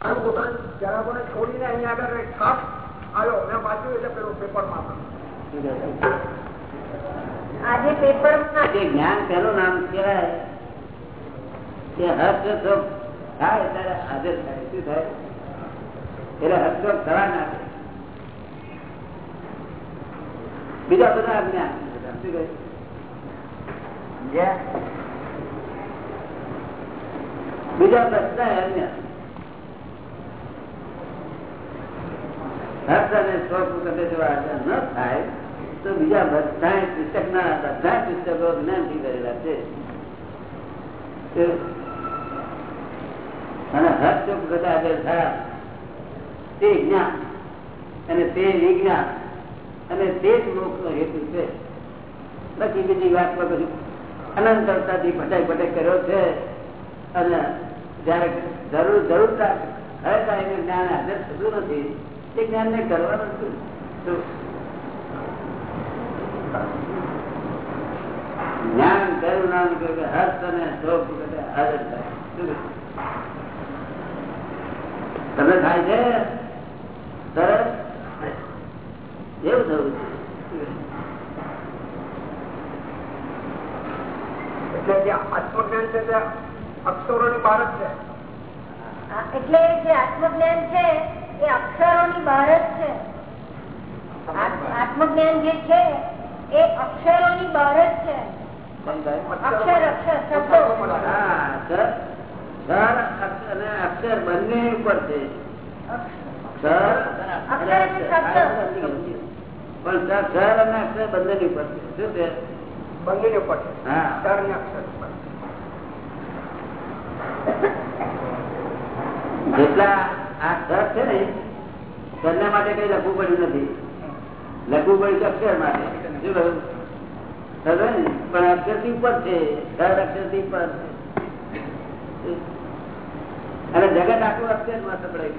મારું દુકાન જરા છોડીને અહીંયા આગળ એક આવ્યો મેં વાંચ્યું એટલે પેલું પેપરમાં આજે પેપર જે જ્ઞાન પેલું નામ કહેવાય કે હર્ષ થાય ત્યારે હાજર થાય. શું થાય? એટલે હર્ષ થવા ના બીજા બધા જ્ઞાન શું કહે? બીજા પ્રશ્ન અજ્ઞાન અને બીજા બધા પુસ્તક ના બધા પુસ્તકો જ્ઞાનથી કરેલા છે અને તે વિજ્ઞાન અને તે જ મોક્ષ નો હેતુ છે. બાકી બીજી વાત પર બધું અનંતરતાથી ભટાઈ ભટાઈ કર્યો છે. અને જયારે જરૂર જરૂર ખરેખર કાંઈ જ્ઞાન હાજર થતું નથી. તે જ્ઞાન ને કરવાનું શું જ્ઞાન કયું નામ કહ્યું કે હર્ષ અને શોક હાજર તમે થાય છે? તરત એવું થયું એટલે જે આત્મજ્ઞાન છે તે અક્ષરોની બહાર જ છે. એટલે જે આત્મજ્ઞાન છે એ અક્ષરોની બહાર જ છે આત્મજ્ઞાન જે છે એ અક્ષરોની બહાર જ છે અક્ષર અક્ષર શબ્દો અક્ષર બંને ઉપર છે પણ સર અને અક્ષર બંને ની ઉપર છે શું છે બંને ઉપર છે હા ચાર ને અક્ષર ઉપર જેટલા આ ઘર છે ને ઘરના માટે કઈ લખવું પડ્યું નથી. લખવું પડ્યું અક્ષર માટે. શું કહ્યું? પણ અક્ષરથી ઉપર છે. ઘર અક્ષરથી ઉપર અને જગત આખું અક્ષરમાં સપડાય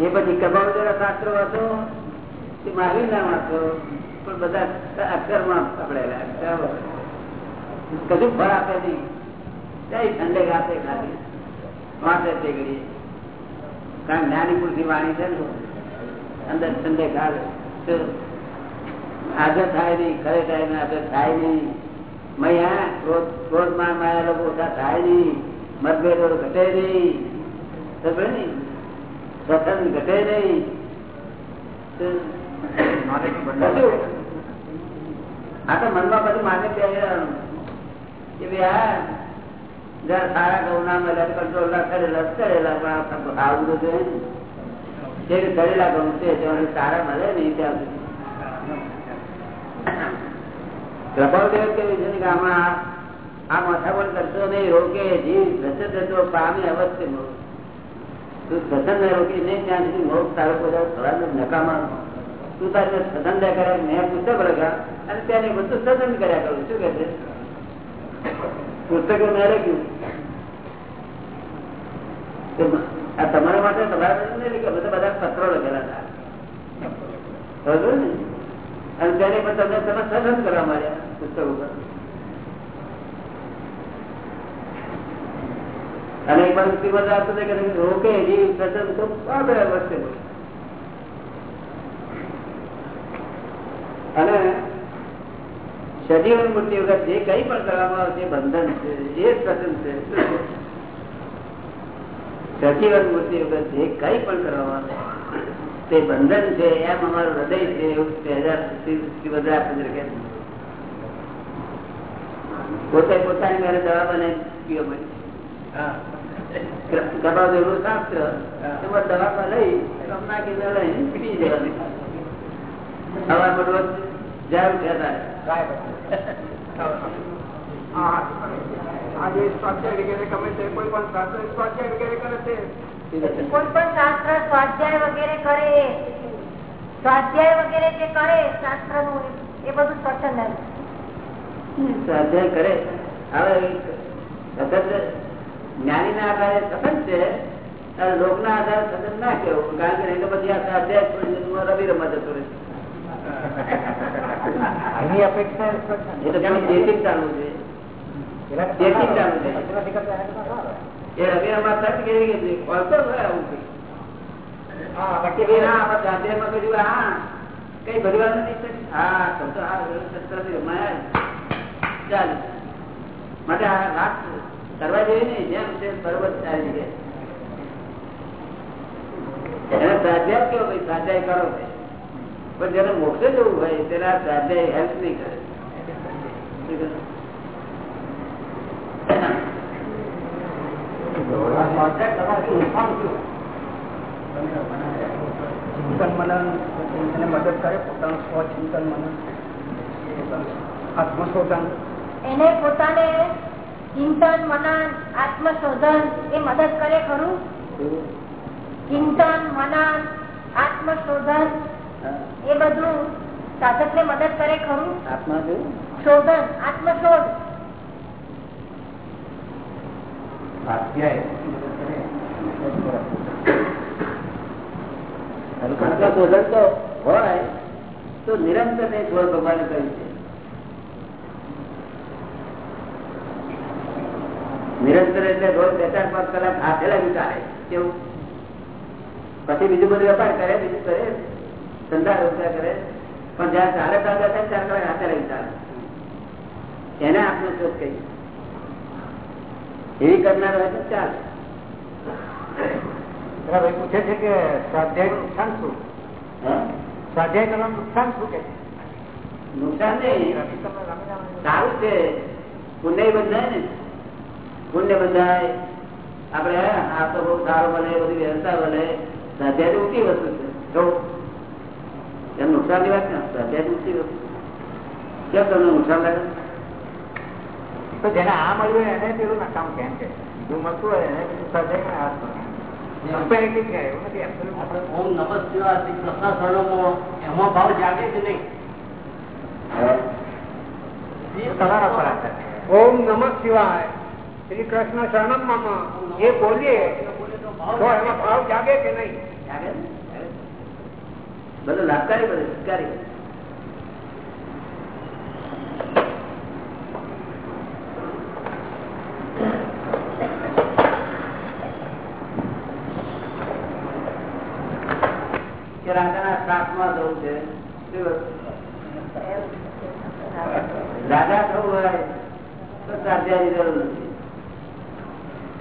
એ પછી કબાવ જરા શાસ્ત્ર વાંચો કે મારી ના વાંચો પણ બધા અક્ષરમાં સપડાયેલા કશું ફળ આપે નહીં. ઠંડક આપે ખાલી? વાંચે તે ઘડીએ કારણ જ્ઞાની પુરુષની વાણી છે ને અંદર ઠંડક આવે. હાજર થાય નહીં ખરે ટાઈમે હાજર થાય નહીં. મૈયા ક્રોધ ક્રોધમાં માયા લોકો ઓછા થાય નહીં. મતભેદો ઘટે નહીં. સમજે ને? સ્વતંત્ર ઘટે નહીં. આ તો મનમાં બધું માને કે ભાઈ આ જરા સારા ઘઉં ના મળે કંટ્રોલ ના કરેલા કરેલા પણ આવું તો ને. જે કરેલા ઘઉં છે સારા મળે ને ત્યાં પ્રભાવદેવ કેવી છે કે આમાં આ માથાપણ કરતો નહીં, રોકે, જીવ રસે હતો પામે અવશ્ય મોક્ષ તું સદન રોકી નહીં, ત્યાં સુધી મોગ તારો બધા થોડા નકામા. તું તારે સદન કર્યા, મેં પુસ્તક લખ્યા અને ત્યાં બધું સદન કર્યા કરું. શું કે છે? પુસ્તકો મેં લખ્યું આ તમારા માટે તમારા બધા બધા પત્રો લખેલા હતા. અને તેની પણ રોકે એ સજન તો આગળ વચ્ચે અને સજીવન મૂર્તિ વગર જે કઈ પણ કરવામાં આવે છે બંધન છે એ સજન છે. સજીવન મૂર્તિ વગર જે કઈ પણ કરવામાં આવે તે બંધન છે એમ અમારું હૃદય છે એવું કે પોતે પોતાની મારે દવા બને પીઓ પીવો દવા દેવું શાસ્ત્ર એમાં દવા લઈ નાખીને લઈ પી જવાની હવા બધું જાવ છે આજે સ્વાધ્યાય વગેરે ગમે છે કોઈ પણ શાસ્ત્ર સ્વાધ્યાય વગેરે કરે છે. કોઈ પણ શાસ્ત્ર સ્વાધ્યાય વગેરે કરે સ્વાધ્યાય વગેરે જે કરે શાસ્ત્રનું એ બધું સ્વચ્છંદ સ્વાધ્યાય કરે. હવે સતત જ્ઞાની ના આધારે સતત છે અને લોક ના આધારે સતત ના કેવું કારણ કે નહીં તો પછી આ સ્વાધ્યાય રવિ રમત જતો રહે એની અપેક્ષા એ તો જેથી ચાલવું છે? એ આવું ભાઈ ના કીધું હા કઈ ભરવા નથી હા તો રમાયા જ. ચાલ. માટે આ વાત કરવા જેવી ને જેમ છે બરોબર ચાલી ગયા એને સ્વાધ્યાય કયો ભાઈ સ્વાધ્યાય કરો છે પણ જેને મોક્ષે જવું હોય તેને સ્વાધ્યાય હેલ્પ નહીં કરે ચિંતન મનન એને મદદ કરે પોતાનું સ્વચિંતન મનન આત્મશોધન એને પોતાને ચિંતન મનન આત્મશોધન એ મદદ કરે ખરું ચિંતન મનન આત્મશોધન. એ બધું સાધક ને મદદ કરે ખરું? આત્મા શોધન આત્મશોધ. આત્મશોધન તો હોય તો નિરંતર ને છોડ ભગવાને કહ્યું છે. નિરંતર એટલે રોજ બે ચાર પાંચ કલાક હાથેલા વિચારે કેવું પછી બીજું બધું વેપાર કરે બીજું કરે. ધંધા રોજગાર કરે. પણ જયારે ચાલે ચાલે ત્યારે ચાર કલાક હાથે લાગી ચાલે. એને આપણે શોધ કહી એવી કરનાર હોય તો ચાલે. પૂછે છે કે સ્વાધ્યાય નુકસાન શું? સ્વાધ્યાય કરવાનું નુકસાન શું કે? નુકસાન નહીં. સારું છે. પુણ્ય બંધાય ને. પુણ્ય બંધાય. આપડે આ તો બહુ સારો બને બધી વ્યવસ્થા બને સ્વાધ્યાય ઉઠી વસ્તુ છે. એમ નુકસાનની? વાત ને સ્વાધ્યાય તો કેમ તમને નુકસાન લાગે? તો જેને આ મળ્યું એને પેલું નકામ કેમ કે? બીજું મળતું હોય એને બીજું સ્વાધ્યાય આ છે. આપણે ઓમ નમઃ શિવાય શ્રી કૃષ્ણ શરણોમાં એમાં ભાવ જાગે કે નહીં? એ તમારા પર આધાર ઓમ નમઃ શિવાય શ્રી કૃષ્ણ શરણમ એ બોલીએ તો એમાં ભાવ જાગે કે નહીં? ને? બધું લાભકારી બધું હિતકારી કે રાજાના શ્રાપમાં જવું છે શું વસ્તુ? રાજા થવું હોય તો સ્વાધ્યાયની જરૂર નથી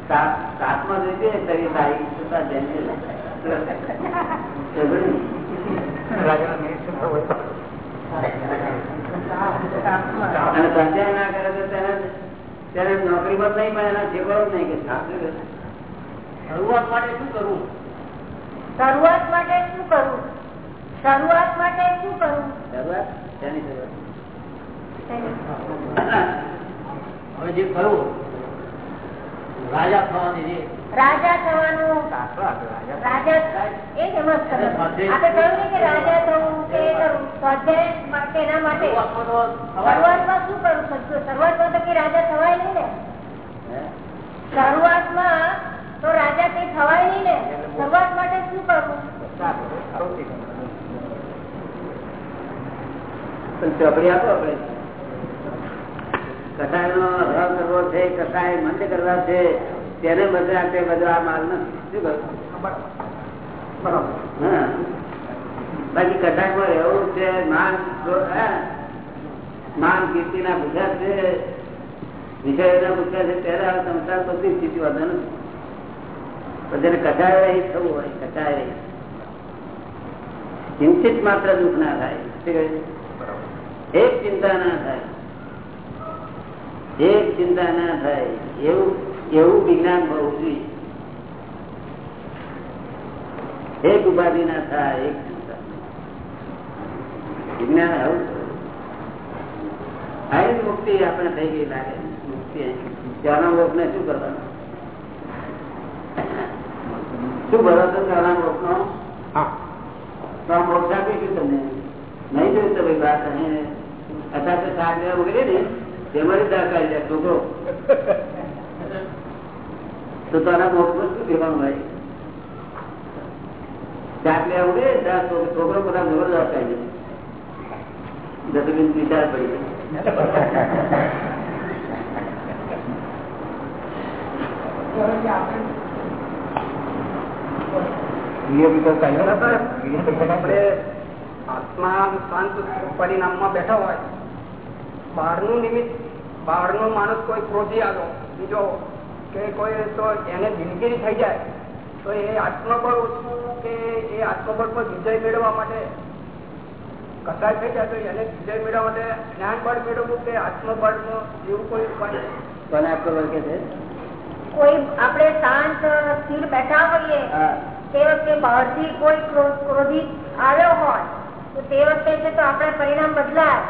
સાત- સાતમાં જોઈએ શરીર સારી તો સ્વાધ્યાયની રાજાના નિરીક્ષણ થવું હોય તો. અને સ્વાધ્યાય ના કરે તો તેને તેને નોકરી પર નહીં પણ એના છેકો જ નહીં કે સાચું કે શરૂઆત માટે શું કરવું શરૂઆત માટે શું કરવું શરૂઆત માટે શું કરવું શરૂઆત? તેની શરૂઆત? હવે જે કરવું રાજા થવાની જે રાજા થવાનું. રાજા. એ જ એમાં આપણે કહ્યું કે રાજા થવું કે કરવું. સ્વાધ્યાય માટે એના માટે. શરૂઆતમાં શું કરવું શરૂઆતમાં તો કે રાજા થવાય નહીં ને? શરૂઆતમાં તો રાજા કઈ થવાય નહીં ને. શરૂઆત માટે શું કરવું? ચોપડી આપો આપણે. કસાય નો અભાવ કરવો છે કસાય મંદ કરવા છે તેને બદલે આપણે બધું આ માલ નથી. શું બરાબર. બાકી કટાકમાં રહેવું છે માન હા. માન કીર્તિ ના બધા છે ચિંતિત માત્ર દુઃખ ના થાય એક ચિંતા ના થાય. એક ચિંતા ના થાય. એવું એવું વિજ્ઞાન હોવું જોઈએ. એક ઉપાધિ ના થાય, એક ચિંતા. વિજ્ઞાન આવું. મુક્તિ આપણે થઈ ગઈ લાગે ત્યાંના લોક ને શું કરવાનું? શું ભરોસો ત્યાંના લોક નો હા તો આપીશું તમને. નહીં જોયું તો વાત અહીં અત્યારે શાક લેવા મોકલીએ ને તેમાં દાખલ જાય છોકરો. તો તારા મોક્ષમાં શું કહેવાનું ભાઈ? શાક લેવા મોકલીએ છોકરો બધા જબરદસ્ત આવી જાય વિચાર પડી જાય આપણે આત્મા શાંત પરિણામમાં બેઠા હોય. બહારનું નિમિત્ત બહારનો માણસ કોઈ ક્રોધી આવ્યો બીજો કે કોઈ તો એને દિલગીરી થઈ જાય તો એ આત્મબળ ઓછું કે એ આત્મબળ પર વિજય મેળવવા માટે કસાય થઈ જાય તો એને વિજય મેળવવા માટે જ્ઞાન બળ મેળવવું કે આત્મબળનું એવું કોઈ ઉપાય? કોને આપતો વર્ગે છે. કોઈ આપણે શાંત સ્થિર બેઠા હોઈએ તે વખતે બહારથી કોઈ ક્રોધિત આવ્યો હોય તો તે વખતે છે તો આપણે પરિણામ બદલાય.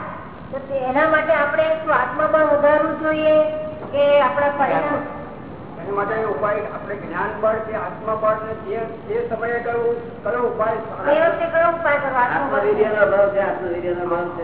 તો એના માટે આપણે શું આત્મબળ વધારવું જોઈએ કે આપણા પરિણામ. એના માટે ઉપાય આપણે જ્ઞાન બળ કે આત્મબળ ને જે જે સમયે કયો કયો ઉપાય તે વખતે કયો ઉપાય કરવો આત્મબળ નો અભાવ છે આત્મધૈર્ય નો અભાવ છે.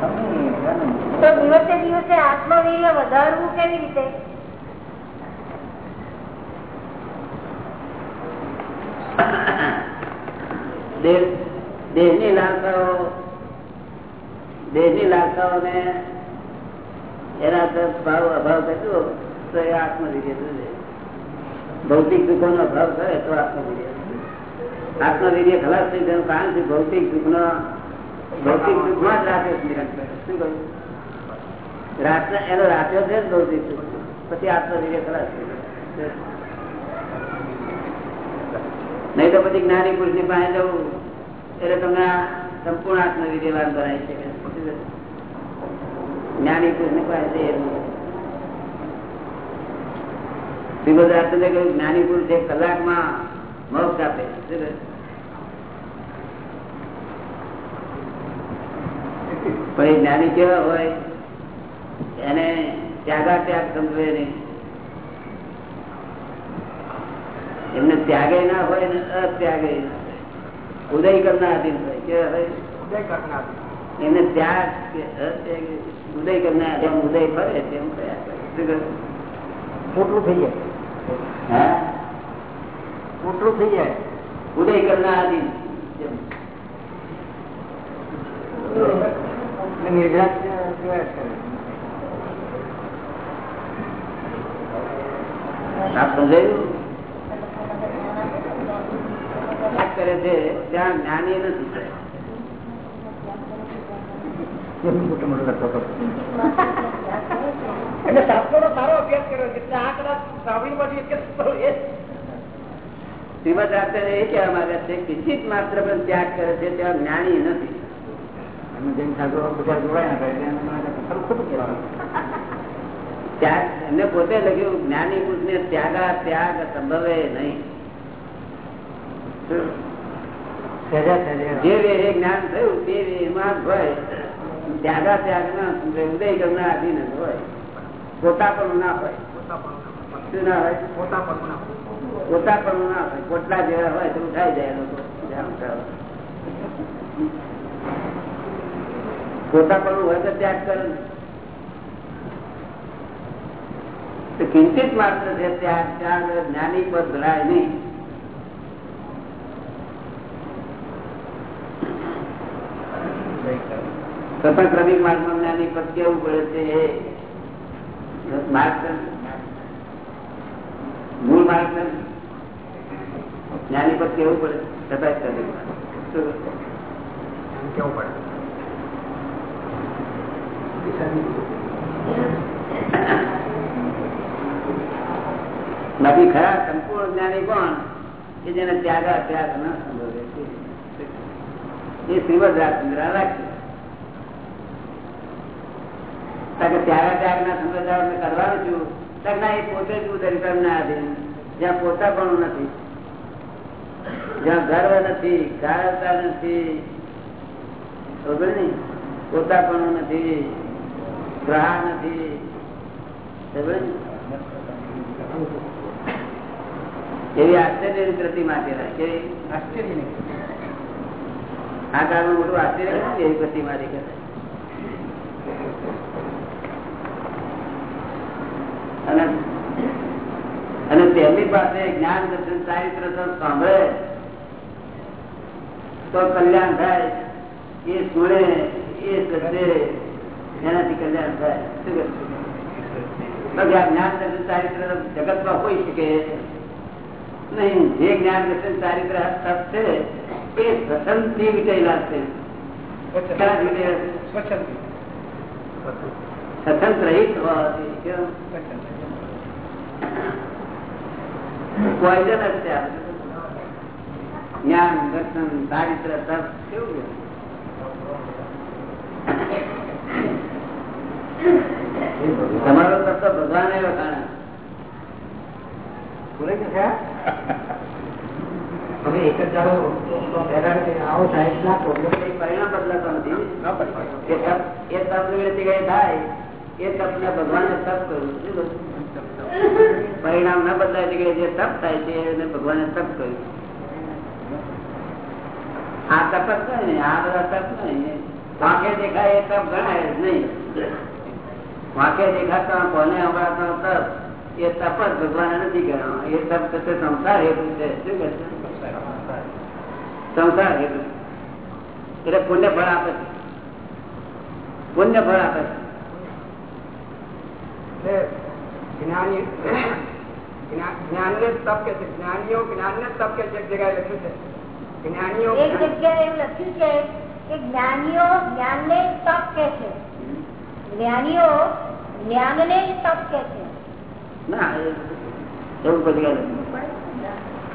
તો એના તરફ ભાવ, અભાવ થતો તો એ આત્મવીર્ય થશે ભૌતિક સુખો નો અભાવ થાય તો આત્મવીર્ય આત્મવીર્ય ખલાસ થઈ જવાનું કારણ છે ભૌતિક નો ભૌતિક સુખમાં જ રાત્રે નિરંતર શું કહ્યું? રાત્રે એનો રાત્રે છે જ ભૌતિક સુખ પછી આત્મવીર્ય ખરાશ નહીં તો પછી જ્ઞાની પુરુષની પાસે જવું. એટલે તમને સંપૂર્ણ આત્મવિદ્યવાન બનાવી શકે જ્ઞાની પુરુષની પાસે શ્રીમદ રાજચંદ્રે કહ્યું, જ્ઞાની પુરુષ એક કલાકમાં મોક્ષ આપે. શું કહ્યું? પણ એ જ્ઞાની કેવા હોય? એને ત્યાગા ત્યાગ સમજવે નહીં. એમને ત્યાગે ના હોય ને અત્યાગે ના હોય. ઉદય કરનાધીન હોય. કેવા હોય ઉદય કરનાર એને ત્યાગ કે અત્યાગે ઉદય કરનાર જેમ ઉદય ફરે તેમ? મોટું થઈ જાય. હા? થઈ જાય. ઉદય કરનાધીન જેમ. નિર્ધાર આપ સમજાયું? કરે છે ત્યાં જ્ઞાની નથી એટલે શાસ્ત્રો સારો અભ્યાસ કર્યો છે આ કદાચ સાંભળી માંથી એક જ એ શ્રીમદ એ કહેવા માંગે છે કિંચિત માત્ર પણ ત્યાગ કરે છે ત્યાં જ્ઞાની નથી. જૈન બધા એમને ખોટું કહેવાનું. ત્યાગ એમને પોતે લખ્યું જ્ઞાની પુરુષ ને ત્યાગા ત્યાગ સંભવે નહીં. જે વે એ જ્ઞાન થયું તે એમાં જ હોય. ત્યાગા ત્યાગ ના સંભવે. ઉદય ગમના આધીન જ હોય. પોતા પણ ના હોય. શું ના હોય? પોતા પણ પોતા પણ ના હોય. પોટલા જેવા હોય તો ઉઠાઈ જાય લોકો. ઉઠાવે. પણ હોય તો ત્યાગ કરે કિંચિત માત્ર છે ત્યાગ ત્યાગ જ્ઞાની પર ભરાય નહીં છતાં ક્રમિક માર્ગમાં જ્ઞાની પર કેવું પડે છે એ માર્ગ. મૂળ માર્ગ જ્ઞાની પર કેવું પડે છતાં ક્રમિક. કેવું પડે બાકી ખરા સંપૂર્ણ જ્ઞાની કોણ? કે જેને ત્યાગ ત્યાગ ન સંભવે. એ શ્રીમદ રાજચંદ્ર રાખે ત્યાગા ત્યાગ ના સંપ્રદાય પોતા પણ નથી. જ્યાં ગર્વ નથી ગાળતા નથી. પોતા પણ નથી. ગ્રહ નથી. એવી આશ્ચર્યની પ્રતિ માટે કેવી આ કારણ મોટું આશ્ચર્ય એવી પ્રતિ માટે કહેવાય? અને અને તેમની પાસે જ્ઞાન દર્શન ચારિત્ર તો સાંભળે તો કલ્યાણ થાય. એ સુણે એ સજે એનાથી કલ્યાણ થાય. જ્ઞાન દર્શન ચારિત્ર જગતમાં હોય શકે. નહીં જે જ્ઞાન દર્શન ચારિત્ર છે એ સ્વતંત્રી વિટેલા છે? સ્વતંત્ર રહિત હોવાથી? પોઈઝન જ છે જ્ઞાન દર્શન ચારિત્ર તપ કેવું? તમારો તપ તો ભગવાને વખાણે હવે એક આવો સાહેબ ના એ પરિણામ બદલાતો નથી એ તપ એ તપ થાય એ તપ ને ભગવાને તપ કર્યું. શું? પરિણામ ન બદલાય જે તપ થાય છે એને ભગવાને તપ કર્યું. આ તપ જ નહીં આ બધા તપ નહીં. વાંખે દેખાય એ તપ ગણાય જ નહીં. વાંખે દેખાતા કોને હમણાં તપ એ તપ જ ભગવાને નથી ગણ્યો એ તપ થશે સંસાર હેતુ છે. શું કે છે? સંસાર હેતુ એટલે પુણ્ય ફળ આપે છે. પુણ્ય ફળ આપે છે. જ્ઞાની જ્ઞાન ને તપ કે છે. જ્ઞાનીઓ જ્ઞાન ને તપ કે છે. એક જગ્યાએ લખ્યું છે. જ્ઞાનીઓ એક જગ્યાએ એવું લખ્યું છે કે જ્ઞાનીઓ જ્ઞાનને તપ કે છે. જ્ઞાનીઓ જ્ઞાનને તપ કે છે? ના એવું કોઈ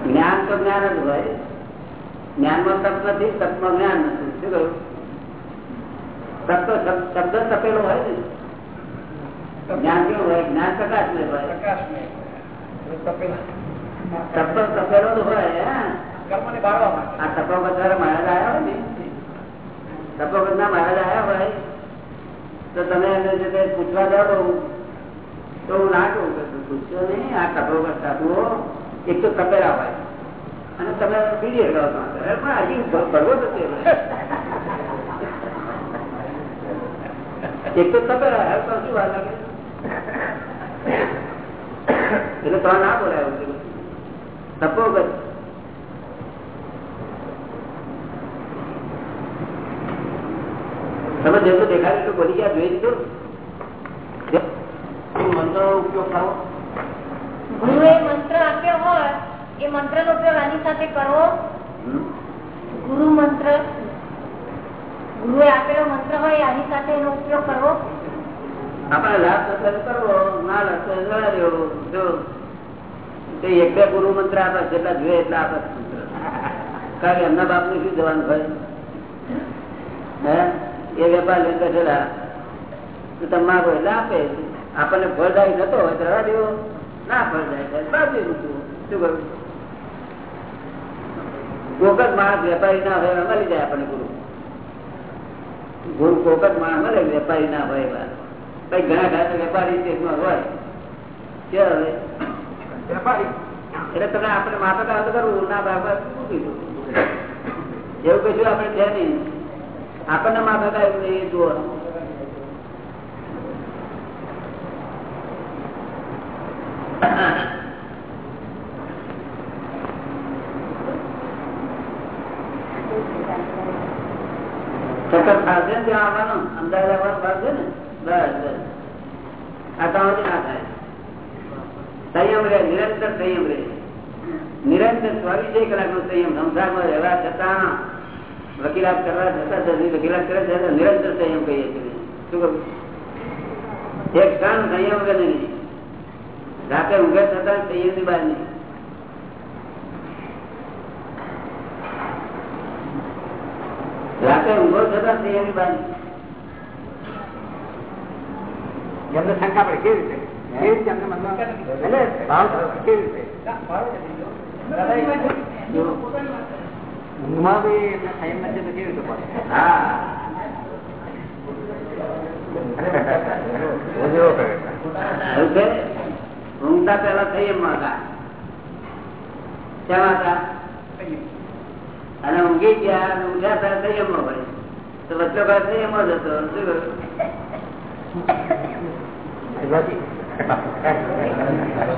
જ્ઞાન તો જ્ઞાન જ હોય. જ્ઞાનમાં તપ નથી તપમાં જ્ઞાન નથી. શું કહ્યું? તપ તો શબ્દ તપેલો હોય ને. જ્ઞાન કેવું હોય? જ્ઞાન પ્રકાશ ને હોય. પ્રકાશ ને તપ તો તપેલો જ હોય હા. કર્મને બાળવા માટે. આ તપોવત વાળા મહારાજ આવ્યા હોય ને. તપો બધા મહારાજ આવ્યા હોય. તો તમે એને જે કઈ પૂછવા જાઓ, તો હું ના કહું તું નહીં, આ તપોવત સાધુઓ એક તો તપેલા હોય અને તમે ના કરો. પણ હજી ભરવો છે. એક તો તપેલા હોય તો શું વાત લાગે એટલે તો ના બોલાય તપોગત તમે જેટલું દેખાય તો બોલી ગયા જોઈ લીધું? મંત્ર ઉપયોગ કરવો ગુરુએ મંત્ર આપ્યો હોય એ મંત્ર નો ઉપયોગ આની સાથે કરવો ગુરુ મંત્ર. ગુરુએ આપેલો મંત્ર હોય આની સાથે એનો ઉપયોગ કરવો? આપણે લાભ કરવો ના લાભ દેવો જો. એક બે ગુરુ મંત્ર આપે જેટલા જોઈએ એટલા આપે મંત્ર. કારણ કે એમના બાપ શું જવાનું હોય? હે? એ વેપાર લઈને બેઠેલા તો તમે માગો એટલે આપે. આપણને ફળદાયી થતો હોય તો રવા દેવો. ના ફળદાયી બાજુ શું જ માણસ વેપારી ના હોય મળી જાય આપણને ગુરુ. ગુરુ કોક જ માણસ મળે વેપારી ના હોય એવા. કઈ ઘણા ઘણા વેપારી દેશમાં હોય. કે હવે? વેપારી. એટલે તમે આપણે માતા કરવું ના બાબત એવું કશું આપણે છે નહીં. આપણને માથા એ થાય. સંયમ રહે, નિરંતર સંયમ રહે. નિરંતર ચોવીસે કલાક નો સંયમ, સંસારમાં રહેવા છતાં વકીલાત કરવા છતાં જલ્દી વકીલાત કરે છે તો નિરંતર સંયમ કહીએ છીએ. શું કહું? એક ક્ષણ સંયમ વગર નહીં. રાતે ઊંઘે છતાં સંયમની બહાર નહીં. રાતે ઊંઘો છતાં સંયમની બહાર નહીં. એમને શંકા પડે. કેવી રીતે? કેવી રીતે એમને મનમાં? એટલે ભાવ થયો, કેવી રીતે? ઊંઘમાં બી સંયમ નથી તો કેવી રીતે હા. રોજ એવો કરે. એવું છે? ઊંઘતા પેલા સંયમમાં હતા શેમાં હતા? અને ઊંઘી ગયા અને ઊંઘ્યા ત્યારે સંયમમાં હોય. તો વચ્ચે કાળ સંયમ જ હતો. શું?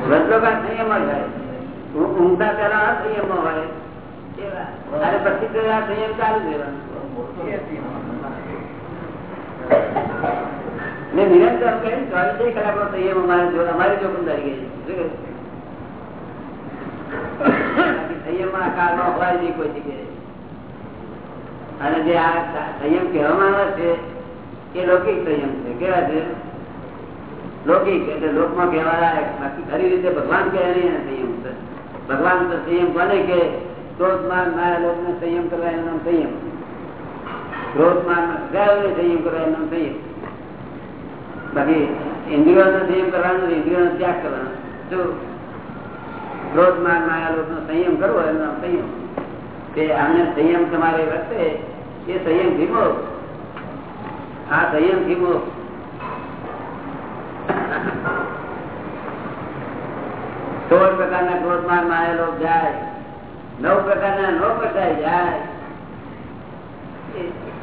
વચ્ચે કાળ સંયમ જ હોય. ઊંઘતા પેલા અસંયમમાં હોય. અને પછી તો આ સંયમ ચાલુ જ રહેવાનું. ને નિરંતર કહે ને ચોવીસે કલાકનો સંયમ અમારે જો- અમારી જોખમદારી ગઈ છે. શું કહ્યું? બાકી સંયમમાં આ કાળમાં હોય નહીં કોઈ જગ્યાએ અને જે આ સંયમ કહેવામાં આવે છે એ લૌકિક સંયમ છે કેવા છે લૌકિક એટલે લોકમાં કહેવા લાયક બાકી ખરી રીતે ભગવાન કહે નહીં એને સંયમ છે ભગવાન તો સંયમ કોને કે ક્રોધમાન માયા લોકને સંયમ કરવા એનું નામ સંયમ. ક્રોધમાન ગાયોને સંયમ કરવા એનું નામ સંયમ. બાકી ઇન્દ્રિયોનો સંયમ કરવાનો ઇન્દ્રિયોનો ત્યાગ કરવાનો જો ક્રોધમાન માયા લોકનો સંયમ કરવો એનું નામ સંયમ. તે આને સંયમ તમારે વર્તે એ સંયમ ધીમો. આ સંયમ ધીમો. સોળ પ્રકારના ક્રોધમાન માયેલો જાય. નવ પ્રકારના ન કટાઈ જાય.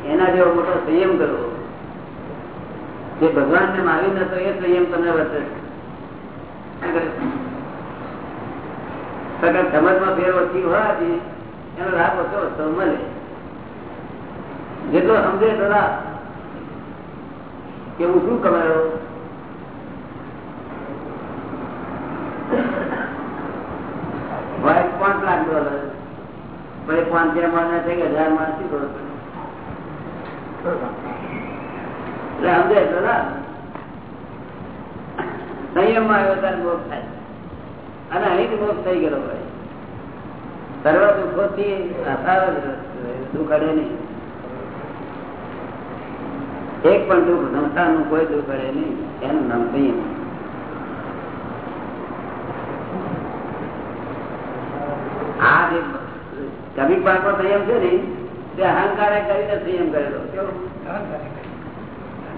એના જેવો મોટો સંયમ કરવો. જે ભગવાન ને માવી નતો એ સંયમ તમને વર્તે. સગત સમજમાં ફેર ઓછી હોવાથી એનો લાભ ઓછો ઓછો મળે. જેટલો સમજે એટલો કે હું શું કમાયો વાઇફ પાંચ લાખ ડોલર પછી પાંચ હજાર માણસ છે? કે હજાર માણસ અહીં મોક્ષ થઈ ગયો ભાઈ સર્વ દુઃખો થી નહીં. એક પણ દુઃખનું કોઈ દુઃખ અડે નહીં. એનું નામ સંયમ આ જે કવિક પાકનો સંયમ છે ને તે અહંકારે કરીને સંયમ કરેલો.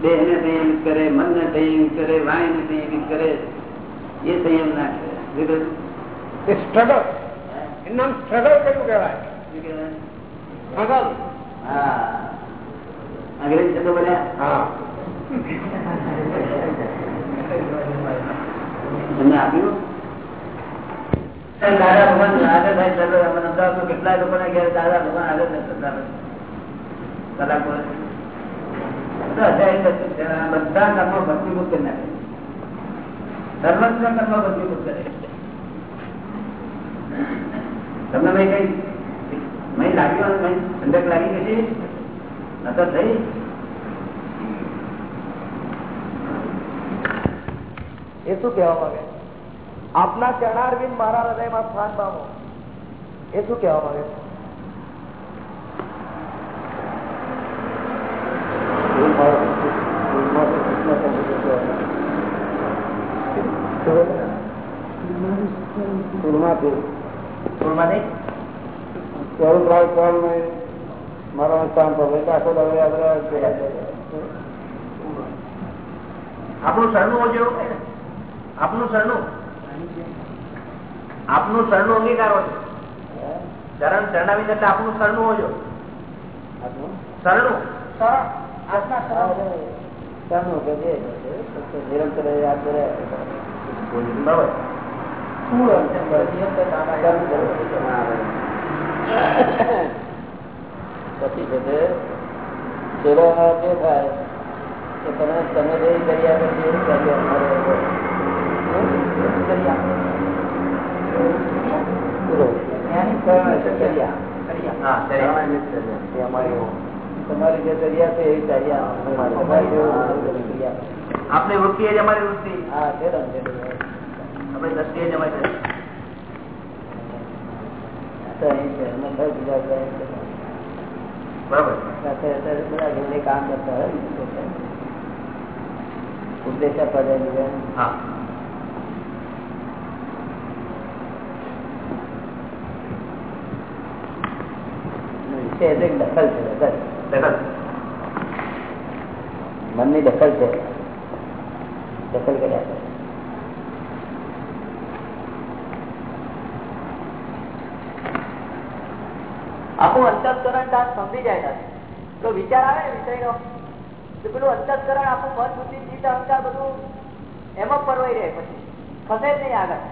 દેહ ને સંયમિત કરે મન ને સંયમિત કરે વાણી ને સંયમિત કરે એ સંયમ ના કરે સ્ટ્રગલ એનું નામ સ્ટ્રગલ કયું કહેવાય? સ્ટ્રગલ હા. અંગ્રેજી શબ્દો બોલ્યા? હા. તમને આપ્યું? દાદા ભગવાન આગળ થાય ચાલો અમને અમદાવાદમાં કેટલા લોકોને ઘેર દાદા ભગવાન આગળ થાય કલાક બધા અધ્યાય વસ્તુ છે. આ બધા કર્મો ભક્તિભૂત કરી નાખે સર્વત્ર કર્મો ભક્તિભૂત કરે તમને મેં કઈ મેં લાગ્યું મેં ઠંડક લાગી કશી નતર થઈ? એ શું કહેવા માંગે. આપના ચરણારવિંદ મારા હૃદયમાં સ્થાન પામો. એ શું કહેવા માંગે મારા સ્થાન પર આખો દાડો યાદ આપણું સરનું હોય આપનું સરનું? આપનું શરણું અંગીકારો છો. શરણ શરણાવી એટલે આપનું શરણું. હોજો શરણું. નિરંતર યાદ કરે. બરાબર. પછી છે તે સેવામાં જે થાય કે તમે તમે જે કર્યા પછી એ કરી અમારે પૂરો કર્યા હા કર્યા. એ અમારી તમારી જે કર્યા છે એ કર્યા અમારે. તમારી જેવું કર્યા. આપની વૃત્તિ એ જ અમારી વૃત્તિ હા છે ને, છે ને. આપણી દ્રષ્ટિ એ જ અમારી દ્રષ્ટિ. તો અહીં છે એમાં કઈ બીજા જાય છે. બરાબર સાથે અત્યારે બધા જોડે કામ કરતા હોય ને તો છે. ઉપદેશ આપવા જાય છે. હા છે એટલે દખલ છે દખલ. મનની દખલ છે. દખલ કર્યા છે. આખું અંતસ્કરણ સમજી જાય તો વિચાર આવે ને વિષયનો? તો પેલું અંતસ્કરણ આખું મન બુદ્ધિ ચિત્ત અહંકાર બધું એમાં પરવાઈ રહે પછી. ખસે જ નહીં આગળ.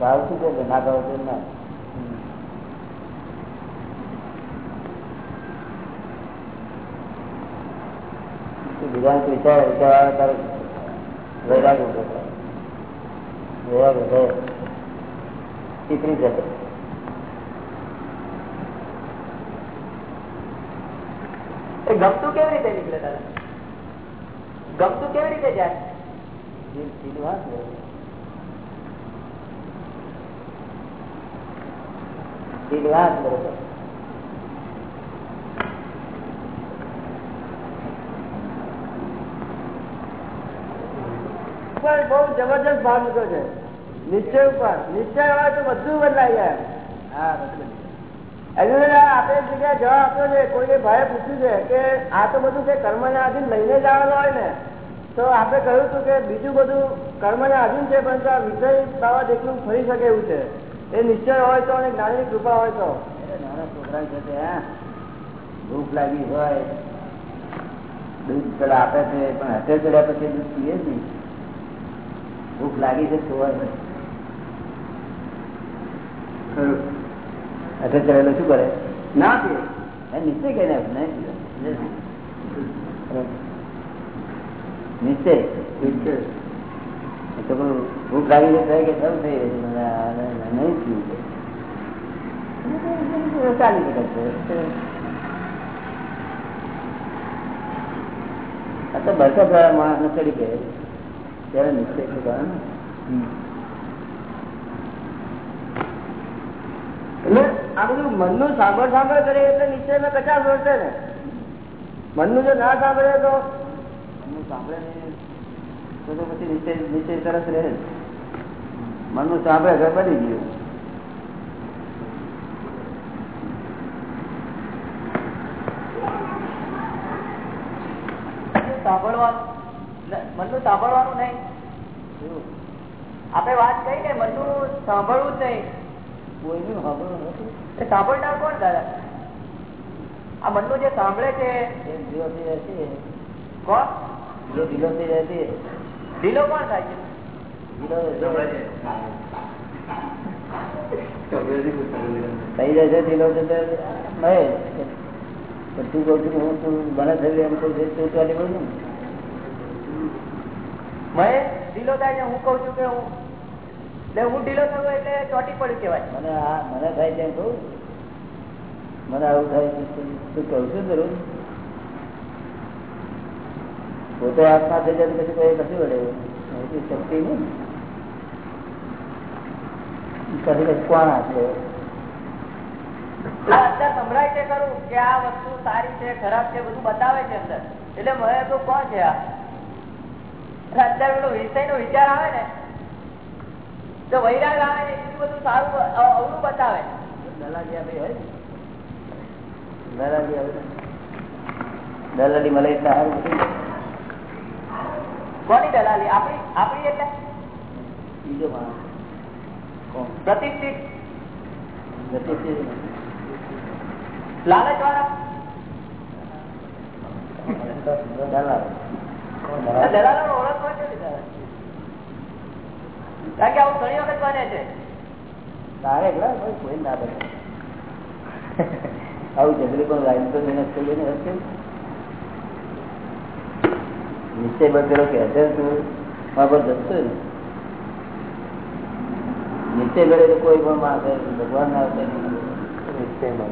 ભાવ શું છે ના ભાવ છે ના? બીજા વિચાર વિચાર તારે વૈરાગ ઊભો થાય વૈરાગ ઊભો ચીતરી જશે એ ગમતું કેવી રીતે નીકળે તારે ગમતું કેવી રીતે જાય સીધું હાથ લે સીધું હાથ બરોબર ઉપર બહુ જબરદસ્ત ભાવ મૂક્યો છે. નિશ્ચય ઉપર. નિશ્ચય હોય તો બધું બદલાઈ જાય. હા આપણે જગ્યાએ જવાબ આપ્યો છે. કોઈને ભાઈ પૂછ્યું છે કે આ તો બધું કે કર્મને આધીન લઈને જવાનું હોય ને તો આપણે કહ્યું હતું કે બીજું બધું કર્મને આધીન છે પરંતુ આ વિષય બાબત એટલું ફરી શકે એવું છે. એ નિશ્ચય હોય તો અને જ્ઞાનની કૃપા હોય તો. નાના છોકરા છે તે ભૂખ લાગી હોય. દૂધ પેલા આપે છે પણ હાથે ચડ્યા પછી દૂધ પીએ જ નહીં. ભૂખ લાગી છે હોય ચડેલો શું કરે? ના નિશ્ચય કઈ નાખ નિશ્ચય? તો ભૂખ લાગી જાય કે થયું થઈ નહીં થયું ચાલી શકે આ તો માણસ ને ચડી ગયે ત્યારે નિશ્ચય ને એટલે આ બધું મનનું સાંભળ સાંભળ કરે એટલે નિશ્ચયમાં કચાશ વધશે ને. મનનું જો ના સાંભળે તો? મનનું સાંભળે તો તો પછી નિશ્ચય નિશ્ચય તરફ રહે. મનનું સાંભળે ઘર બની ગયું. સાંભળવાનું સાંભળવાનું નહીં. આપણે વાત કહી ને મનનું સાંભળવું જ નહીં. કોઈનું સાંભળવું નથી. સાંભળનાર કોણ દાદા? આ બધું જે સાંભળે છે કોણ? જે ઢીલો થઈ જાય છે ઢીલો કોણ થાય છે? થઈ જાય છે ઢીલો છે તે મળે તું કહું છું હું તું મને થયું એમ કહું છું તું ઢીલો થાય છે હું કઉ છું કે હું હું ઢીલો થયું એટલે ચોટી પડ્યું કેવાય મને આ મને થાય તેમ કહું. મને આવું થાય છે તું તું કહું છું જરૂર? પોતે આત્મા થઈ જાય પછી કોઈ નથી વડે શક્તિ નહીં. પછી કોણ આપે સંભળાય છે ખરું કે આ વસ્તુ સારી છે ખરાબ છે બધું બતાવે છે અંદર. એટલે મને તો કોણ છે આ? અંદર પેલો વિષય નો વિચાર આવે ને તો વૈરાગ આવે ને એટલું બધું સારું અવળું બતાવે. દલાલી મળે સારું કોની દલાલી? આપણી આપણી એટલે? બીજો માણસ. પ્રતિષ્ઠિત લાલચ વાળા દાદા? કારણ કે આવું ઘણી વખત બને છે. તારે કોઈ કોઈ ના બને. આવું જગરી પણ લાઈન તો મહેનત થઈ ને હશે? નિશ્ચય બધેલો કે હશે તું મારા પર જશે ને. નિશ્ચય કરે તો કોઈ પણ માગે ભગવાન ના આવે નિશ્ચયમાં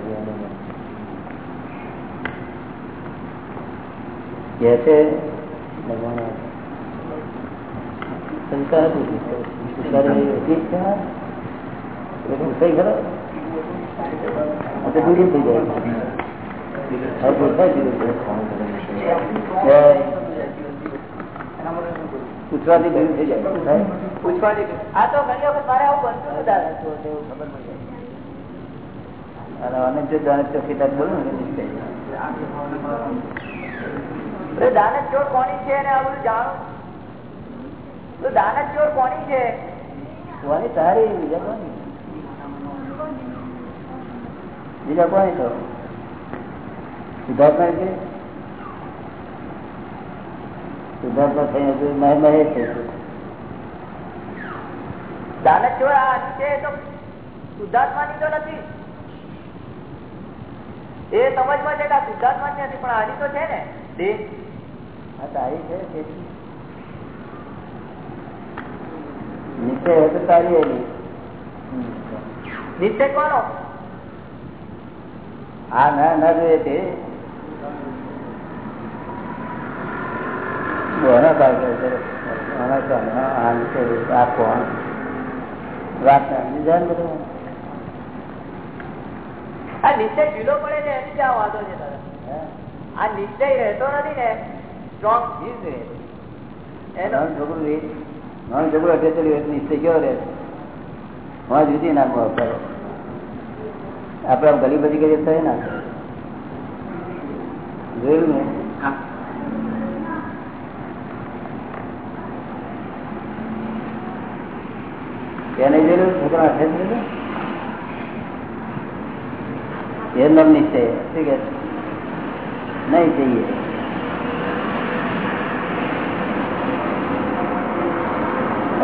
કે છે ભગવાન શંકા હતી ખરો આ થઈ જાય. પૂછવાથી થઈ જાય. તો ઘણી વખત મારે આવું બનતું હતું દાદા ખબર પડી અને અનંત જો જાણે ચોખ્ખી તાર બોલું ને દાનત ચોર કોની છે અને આ બધું જાણું? તો દાનત ચોર કોની છે? કોની? તારી બીજા કોની? બીજા કોની તો? સિદ્ધાર્થમાં છે? સિદ્ધાર્થમાં હજુ મહે મહે છે. દાનત જો આ છે તો શુદ્ધાત્માની તો નથી. એ સમજમાં છે કે આ શુદ્ધાત્મા નથી પણ આની તો છે ને દેહ. આ તારી છે તેથી નિશ્ચય જુદો તો તારી એની. નિશ્ચય કોનો? આ ના ના જોઈએ તે. બોના કાઢે છે ચાલે આ નિશ્ચય આ કોણ વાત બીજા ને બધું? આ નિશ્ચય ઢીલો પડે છે એની જ આ વાંધો છે દાદા આ નિશ્ચય રહેતો નથી ને. જ રહે. એનો નાનું છોકરું કેવો રહે જુદી નાખવો કરે આપડે આમ ગલી બધી કરીએ એ ના જોયું ને? એને જોયેલું છોકરા અઠેતેર એ નામ નિશ્ચય. શું નહીં જઈએ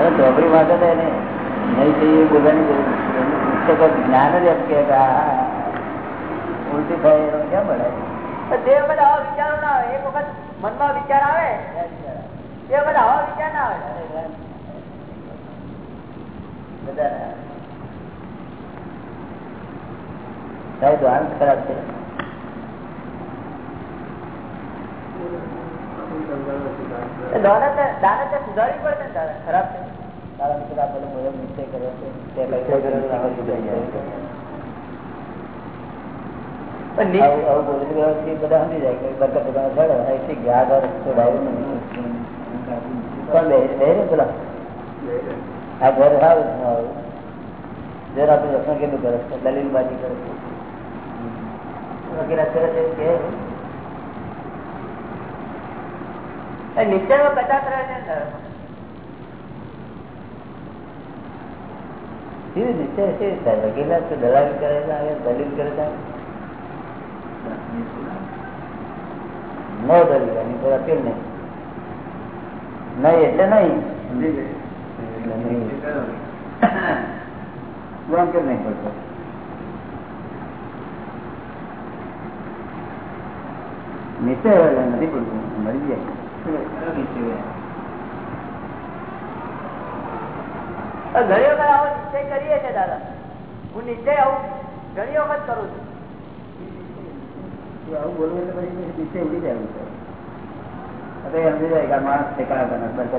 અરે ચોપડી વાત હતા એને નહીં જઈએ બોલવાની જરૂર પુસ્તકો જ્ઞાન જ એમ કે ઉલટી થાય એનો કેમ તે વખત આવા વિચારો ના આવે એક વખત મનમાં વિચાર આવે તે બધા આવા વિચાર ના આવે. બધા સાહેબ ખરાબ છે. દાનત દાનત સુધારવી પડશે ને દાદા ખરાબ છે તારા મિત્ર આપણે બધો નિશ્ચય કર્યો છે તે નિશ્ચય કર્યો તો આપણે સુધારી જાય પણ નિ- આવું આવું બોલેલું વ્યવસ્થિત બધા સમજી જાય કે બરકત દુકાને ચડે અહીંથી ગયા ઘર તો ડાયરી નહીં કોણ બે બે ને પેલા આ ઘર સારું છે મારું જરા આપણે રક્ષણ કેટલું કરે છે દલીલબાજી કરે છે વકીલાત કરે નિશ્ચયમાં કચાશ રહે છે નિશ્ચય છે થાય? તો દલાલી કરે છે આવે દલીલ કરે છે. નો દલીલ, એની પર અપીલ નહીં. એટલે નહીં. ગુણ કેમ નહીં પડતો નિશ્ચય નથી પડતું, મરી જાય. નિશ્ચય ઘણી વખત આવો નિશ્ચય કરીએ છીએ દાદા. હું નિશ્ચય આવું ઘણી વખત કરું છું. આવું બોલવું એટલે પછી નિશ્ચય ઉડી જાય છે હવે સમજી જાય કે માણસ ઠેકાણા બને બરકત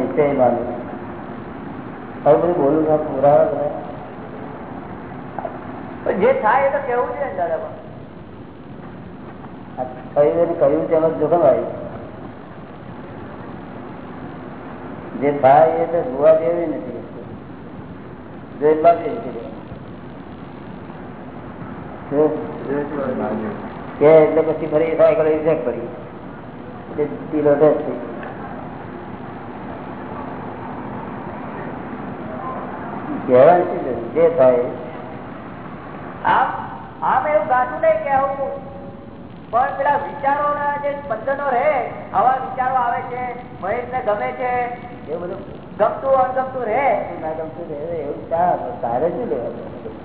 નિશ્ચય માનું. આવું બધું બોલું છું પુરાવા જે થાય એ તો કેવું છે ને દાદા કહ્યું એને કહ્યું તેમ જ જોખમ આવી જે થાય એ તો જોવા જેવી નથી વસ્તુ. જોઈ બાકી નથી જો. કે એટલે પછી ફરી સાયકલ ઇફેક્ટ પડી એટલે ઢીલો ટેસ્ટ થઈ કહેવાનું શું છે? જે થાય એ. આમ આમ એવું ગાતું નહીં કે આવું પણ પેલા વિચારો જે બંધનો રહે, આવા વિચારો આવે છે મહેશ ને ગમે છે, એ બધું ગમતું અનગમતું રહે. ના ગમતું રહે એવું તારે શું લેવાનું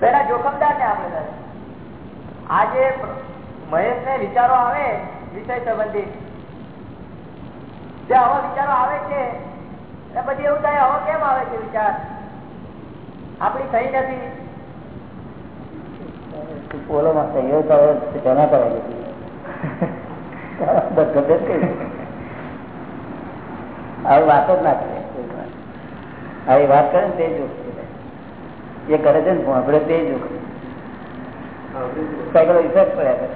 પેલા જોખમદાર ને આપણે આજે મહેશ ને વિચારો આવે, વિષય સંબંધિત જે આવા વિચારો આવે છે પછી એવું થાય હવે કેમ આવે છે વિચાર? આપણી સહી નથી. પોલોમાં સહીઓ કરે જ આવી વાત જ ના કરે. આવી વાત કરે ને તે જ એ કરે છે ને આપણે તે જ પડ્યા કરે.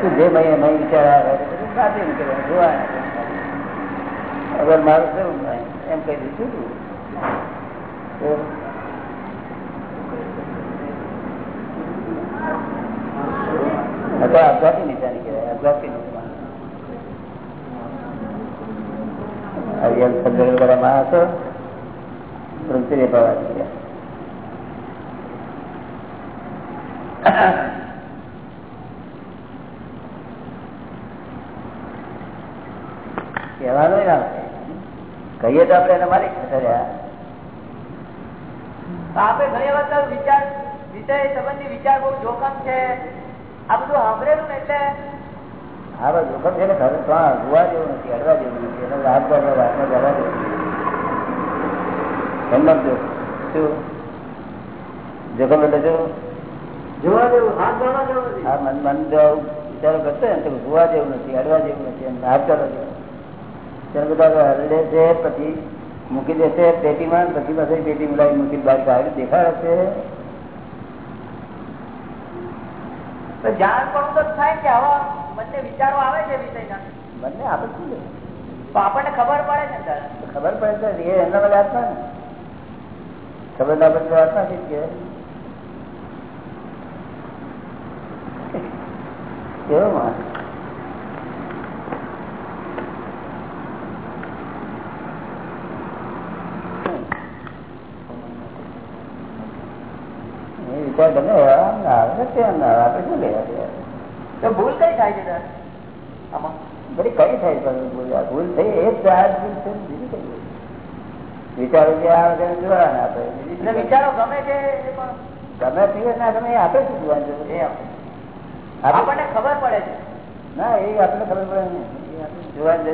શું જે નહીં વિચાર આવે સાચી નીકળે જોવા અગર મારું શું એમ કહી દીધું અજ્ઞાતી નિશાની કહેવાય ના કહીએ તો આપણે એના માલિક કર્યા આપણે ઘણી વખત વિચાર વિષય સંબંધી વિચાર બહુ જોખમ છે. આ બધું સાંભળેલું ને એટલે હા બસ જોખમ છે ને ખરું તો જોવા જેવું નથી અડવા જેવું નથી. એનો હાથ કરવા વાતમાં જવા જેવું સમજો શું? જોખમ એટલે શું? જોવા જેવું હાથ ધોવા જેવું નથી. આ મન મન જો વિચારો કરતો ને તો જોવા જેવું નથી અડવા જેવું નથી એમ હાથ કરવા જેવું ત્યારે બધા હરડે છે પછી મૂકી દેશે પેટીમાં પછી પાછી પેટી મિલાવી મૂકી બહાર કાઢી દેખાડે છે તો જાણ પણ તો થાય કે આવા બંને વિચારો આવે છે વિષયના. બંને શું લે તો આપણને ખબર પડે છે ને ખબર પડે છે એ એના બધા આત્મા ને ખબર ના પડે આત્મા થી કે. કેવો માણસ. વિચાર ગમે આપણે શું તો ભૂલ કઈ થાય છે? આમાં બધી કઈ થાય પણ ભૂલ? આ થઈ એ જ આ ભૂલ છે બીજી કઈ વિચારો જે આવે તેને જોવાના આપણે વિચારો ગમે છે ગમે તે ના ગમે એ આપણે શું જોવાનું? એ આપણે આપણે આપણને ખબર પડે છે. ના એ આપણને ખબર પડે નહીં. એ જોવાની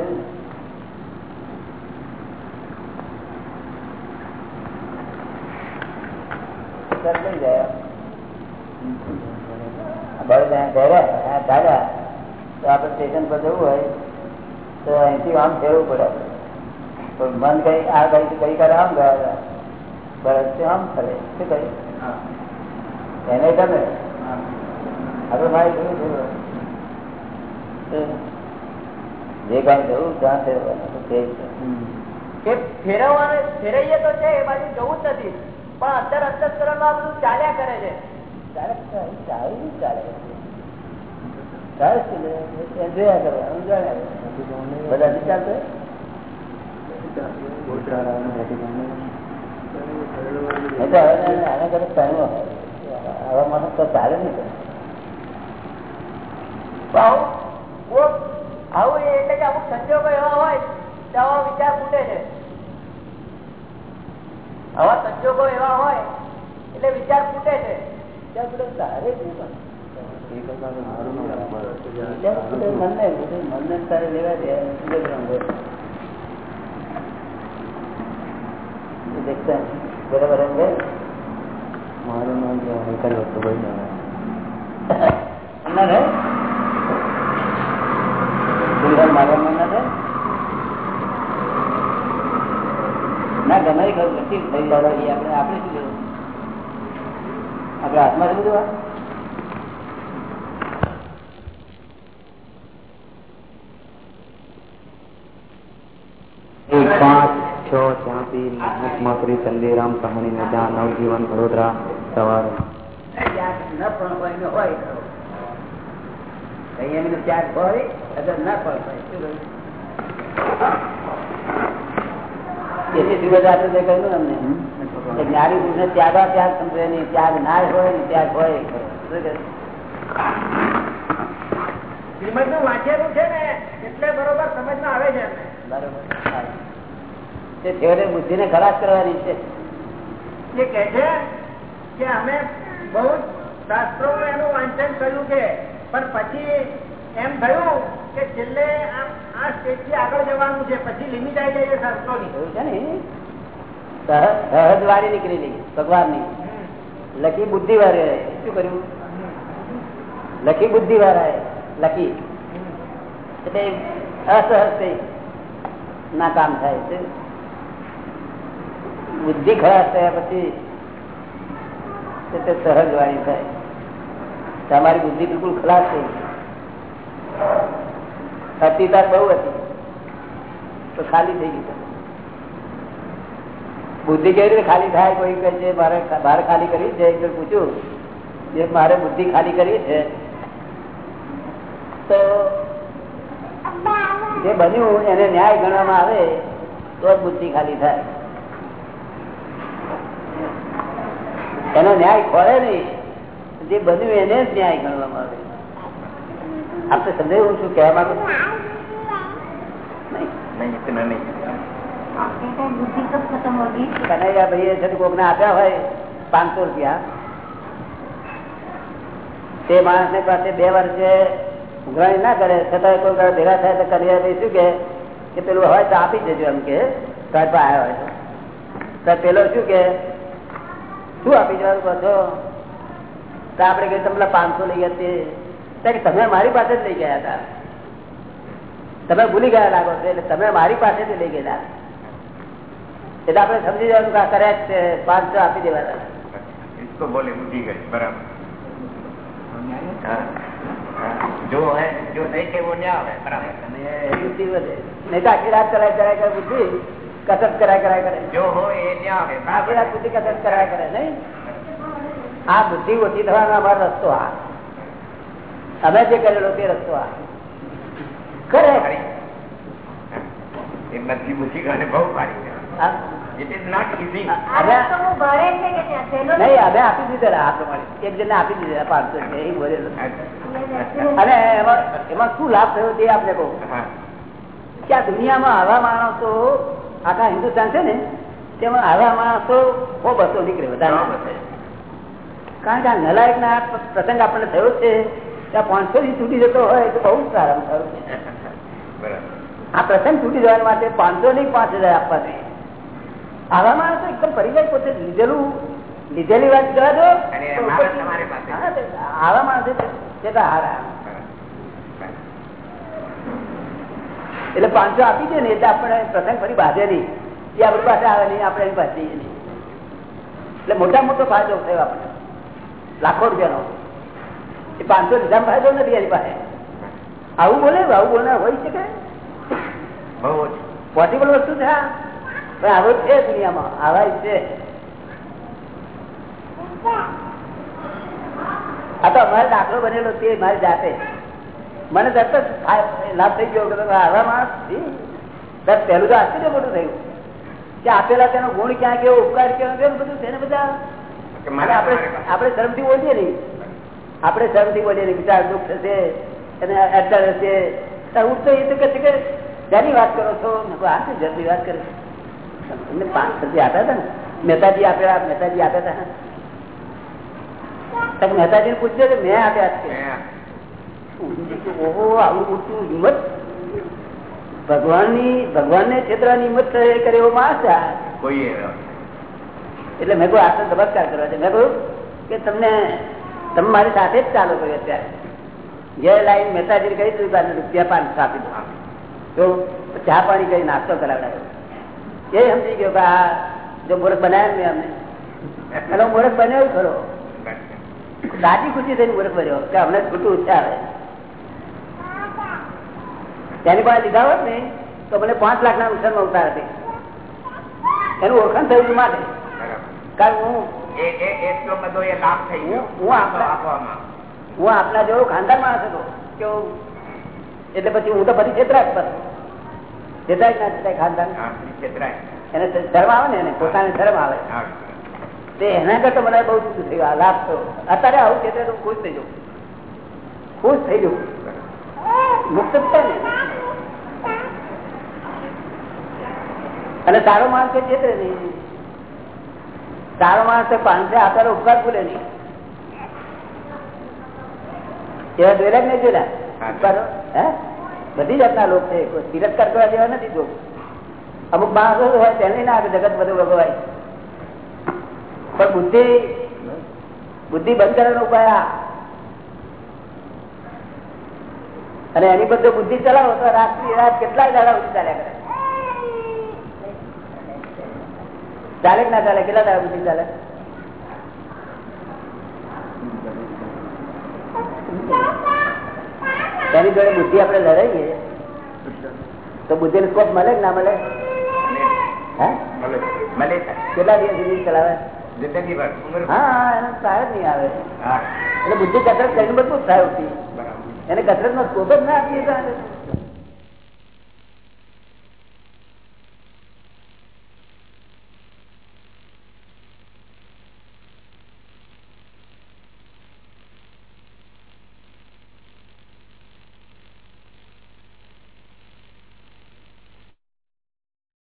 જરૂર જાય ચાલ્યા તો આપણે સ્ટેશન પર જવું હોય તો અહીંથી આમ ફેરવું પડે. આપણે. તો મન કઈ આ કઈ કઈ કરે આમ ગયા હતા. છે આમ ફરે શું કહ્યું એને ગમે. આપણે મારી જોયું જોયું જે કાંઈ જવું ત્યાં ફેરવાનું ફેરવવાનું ફેરવીએ તો છે એ બાજુ જવું જ નથી. પણ અંદર અંતસ્કરણમાં કરવામાં બધું ચાલ્યા કરે છે. ચાલે નહીં. આવા એટલે કે અમુક સંજોગો એવા હોય, તો વિચાર ફૂટે છે. આવા સંજોગો એવા હોય, એટલે વિચાર ફૂટે છે. બરાબર મારું નામ નીકળ્યું હતું ભાઈ ના રે મન ના ગમે ઘર નથી આપણે આપણે શું આપણા હાથમાં છે બધું પાંચ છ ચંદીરામ નવજીવન વડોદરા સવારે ન પણ હોય હોય એમને ત્યાગ હોય અગર ન પણ હોય કહ્યું અમને કે જ્ઞાની પુરુષને ત્યાગા ત્યાગ સમજે નહીં. ત્યાગ ના હોય ને ત્યાગ હોય. ખરો. શ્રીમદ વાંચેલું છે ને એટલે બરોબર સમજમાં આવે છે બરોબર. તે છેવટે બુદ્ધિને ખલાસ કરવાની છે. એ કે છે કે અમે બહુ શાસ્ત્રો એનું વાંચન કર્યું છે પણ પછી એમ થયું કે છેલ્લે આ સ્ટેજથી આગળ જવાનું છે પછી લિમિટ આવી જાય છે શાસ્ત્રો ની છે ને? સહજ વાળી નીકળેલી. ભગવાનની. લકી બુદ્ધિ વાળે શું કર્યું? લકી બુદ્ધિ વાળા લકી. એટલે અસહજ થઈ ના કામ થાય છે. બુદ્ધિ ખરાબ થયા પછી તો સહજ વાળી થાય. તમારી બુદ્ધિ બિલકુલ ખલાસ થઈ હતી બહુ હતી. તો ખાલી થઈ ગઈ બુદ્ધિ કેવી રીતે ખાલી થાય? કોઈ કહે છે, મારે બહાર ખાલી કરી છે. એક પૂછ્યું જે મારે બુદ્ધિ ખાલી કરી છે. તો જે બન્યું, એને ન્યાય ગણવામાં આવે, તો જ બુદ્ધિ ખાલી થાય. એનો ન્યાય ખોરે નહીં. જે બન્યું, એને જ ન્યાય ગણવામાં આવે. આપણે સમજાય શું કહેવા માંગુ? નહીં નહીં. કનૈયા ભાઈએ છે કોકને આપ્યા હોય, પાંચસો રૂપિયા, તે માણસ ને પાસે બે વર્ષે ઉઘરાણી ના કરે, છતાં કોઈ ભેગા થાય તો કનૈયા ભાઈ શું કે કે પેલું હોય તો આપી દેજો એમ કે પાસે હોય તો. પેલો શું કે શું આપી દેવાનું કહો છો? તો આપણે કહીએ તમને પાંચસો લઈ ગયા તે. તમે મારી પાસે જ લઈ ગયા હતા. તમે ભૂલી ગયા લાગો છો, એટલે તમે મારી પાસેથી લઈ ગયેલા એટલે આપણે સમજી જવાનું કે આ correct છે પાંચસો આપી દેવાના इसको बोले बुद्धि गई बराबर हाँ, हाँ, जो है जो नहीं थे वो न्याय है बराबर બુદ્ધિ વધે નહીં તો આખી રાત કરાય કરાય કરે બુદ્ધિ કસરત કરાય કરાય કરે जो हो ये न्याय है આખી રાત बराबर બુદ્ધિ કસરત કરાય કરે નહીં આ બુદ્ધિ ઓછી થવાનો અમારો રસ્તો આ અમે જે કરેલો તે રસ્તો આ કરે ये मध्य बुद्धि का अनुभव पारी આ- इट इज नॉट इजी આ રસ્તો બહુ ભારે અને માણસો આખા હિન્દુસ્તાન છે ને તેમાં આવા માણસો બહુ બસો નીકળે વધારે કારણ કે આ નલાયક ના પ્રસંગ આપણને થયો છે ત્યાં પાંચસો થી છૂટી જતો હોય તો બહુ સારા થયો આ પ્રસંગ છૂટી જવા માટે પાંચસો નહીં પાંચ હજાર આપવા જોઈએ આવા માણસો એકદમ પરિચય પોતે લીધેલું લીધેલી વાત જવા દો. આવા માણસો હારા. એટલે પાંચસો આપી દે ને એટલે આપણે પ્રસંગ ફરી બાંધે નહીં. એ આપણી પાસે આવે નહીં આપણે એની પાસે જઈએ નહીં. એટલે મોટા મોટો ફાયદો થયો આપણે લાખો રૂપિયાનો. એ પાંચસો લીધા ફાયદો નથી એની પાસે. આવું બોલે આવું બોલનાર હોય છે કે? બહુ પોસિબલ વસ્તુ છે આ? પણ આવું છે દુનિયામાં. આવા છે. આ તો અમારે દાખલો બનેલો તે મારી જાતે. મને તરત જ લાભ થઈ ગયો કે આવા માણસ. તરત પહેલું તો આશ્ચર્ય મોટું થયું. કે આપેલા તેનો ગુણ ક્યાં કેવો ઉપકાર કેવો કેવું બધું છે ને બધા. આપણે આપણે શરમથી બોલીએ નહીં. આપણે શરમથી બોલીએ નહીં. વિચાર દુઃખ થશે અને અડચણ હશે. તો ઉઠતો એ તો કહે છે કે જેની વાત કરો છો? આ જલ્દી વાત કરે છે? તમને પાંચ આપ્યા હતા ને? મહેતાજી આપેલા મહેતાજી આપ્યા હતા? મહેતાજી મહેતાજી પૂછજો કે મેં આપ્યા છે. ઓહો આવું ઊંચું હિંમત? ભગવાનની ભગવાનને છેતરાની હિંમત કરે એવો માણસ કોઈ એટલે મેં કોઈ આટલો નમસ્કાર કરવા છે. મેં કહ્યું કે તમને તમે મારી સાથે જ ચાલુ કર્યું અત્યારે. જે લાઈન મહેતાજી કહી દીધું રૂપિયા પાંચ આપી દો. તો ચા પાણી કરી નાસ્તો કરાવડાવ્યો. એ સમજી ગયો કે આ જો મૂર્ખ બનાવ્યો ને અમને હું મૂર્ખ બન્યો ખરો. દાદી ખુશી થઈને મૂર્ખ બન્યો કે અમને ખોટું ઉચ્ચારે. તેની પાસે લીધા હોત ને તો મને પાંચ લાખ ના નુકસાનમાં ઉતાર હતી એનું ઓળખાણ થયું હતું માટે કારણ હું એ લાભ થઈ હું- આપના જેવો ખાનદાર માણસ હતો એટલે પછી હું તો પછી છેતરાય જ પાછો. ના છેતરાય ખાનદાન. એને શરમ આવે ને એને પોતાને શરમ આવે. તે એના કરતા મને બહુ જુદું થયું આ લાભ તો અત્યારે આવું છેતરે તો ખુશ થઈ જાઉં. ખુશ થઈ જાઉં. મુક્ત જ ને અને સારો માણસ ચેતરે નહીં? સારો માણસ તો અત્યારે આપેલો ઉપકાર ભૂલે નહીં. એવા જોયેલા જ નહીં જોયેલા? ઉપકારો? હે? બધી જાતના લોક છે. કોઈ તિરસ્કાર કરવા જેવા નથી જો અમુક માણસો હોય તેને ના જગત બધું ભગવાય પણ બુદ્ધિ બુદ્ધિ બંધ કરવાનો ઉપાય અને એની બધો બુદ્ધિ ચલાવો તો રાત રાત કેટલાય દાડા સુધી ચાલ્યા કરે. ચાલે ના ચાલે? કેટલા દાડા બુદ્ધિ ચાલે? એની જોડે બુદ્ધિ આપણે લડાઈએ તો બુદ્ધિ નો સ્કોપ મળે કે ના મળે? કેટલા દિવસ સુધી ચલાવે? જિંદગી હા હા એને સાહેબ નહીં આવે. હા. એટલે બુદ્ધિ કસરત કરીને બધું જ થાય એને કસરત નો સ્કોપ જ ના આપીએ